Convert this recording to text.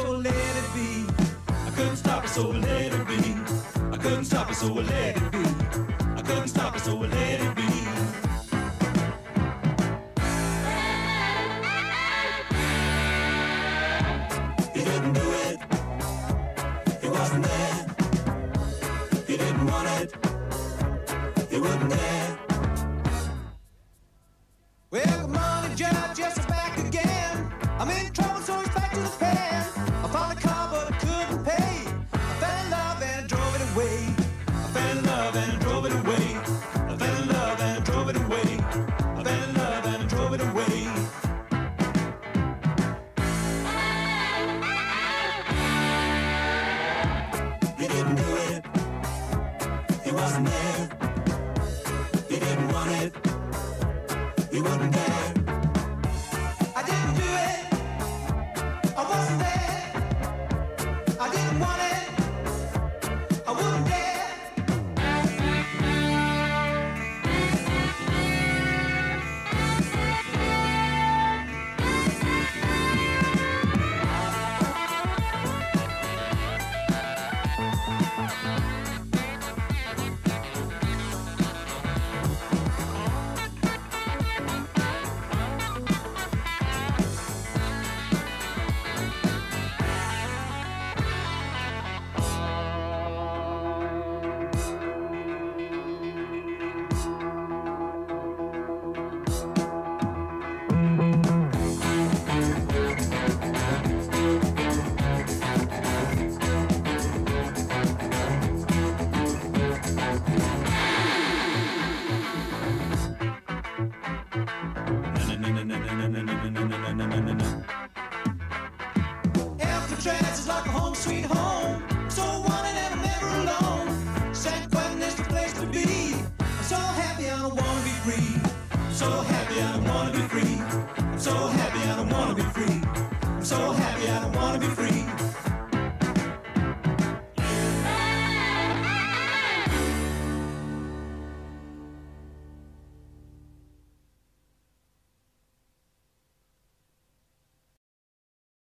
so I let it be. I couldn't stop it, so let it be. Couldn't stop it, so I let it be. I couldn't stop it, so I let it be. He didn't do it. He wasn't there. He didn't want it. He wouldn't dare. Wasn't there. He didn't want it. He wouldn't dare. I didn't do it. I wasn't there. I didn't want it. I don't wanna be free. So happy I don't wanna be free. I'm so happy I don't wanna be free. I'm so happy